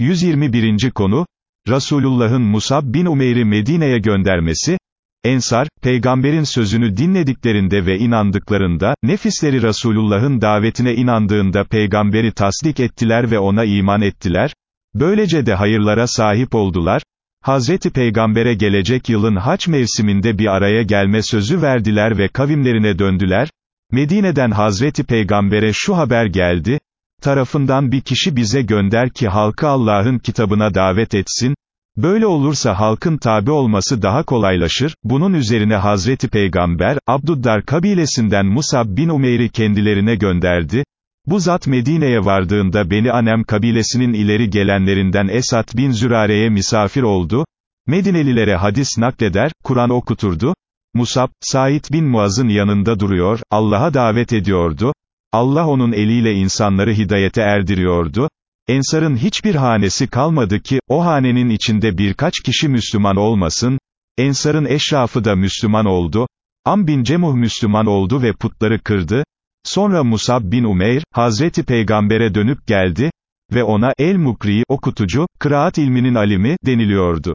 121. konu, Resulullah'ın Musab bin Umeyr'i Medine'ye göndermesi, Ensar, peygamberin sözünü dinlediklerinde ve inandıklarında, nefisleri Resulullah'ın davetine inandığında peygamberi tasdik ettiler ve ona iman ettiler, böylece de hayırlara sahip oldular, Hazreti Peygamber'e gelecek yılın haç mevsiminde bir araya gelme sözü verdiler ve kavimlerine döndüler, Medine'den Hazreti Peygamber'e şu haber geldi, tarafından bir kişi bize gönder ki halkı Allah'ın kitabına davet etsin, böyle olursa halkın tabi olması daha kolaylaşır, bunun üzerine Hazreti Peygamber, Abduddar kabilesinden Musab bin Umeyr'i kendilerine gönderdi, bu zat Medine'ye vardığında Beni Anem kabilesinin ileri gelenlerinden Esat bin Zürare'ye misafir oldu, Medinelilere hadis nakleder, Kur'an okuturdu, Musab, Said bin Muaz'ın yanında duruyor, Allah'a davet ediyordu, Allah onun eliyle insanları hidayete erdiriyordu, Ensar'ın hiçbir hanesi kalmadı ki, o hanenin içinde birkaç kişi Müslüman olmasın, Ensar'ın eşrafı da Müslüman oldu, Am bin Cemuh Müslüman oldu ve putları kırdı, sonra Musab bin Umeyr, Hazreti Peygamber'e dönüp geldi, ve ona, El-Mukri, okutucu, kıraat ilminin alimi, deniliyordu.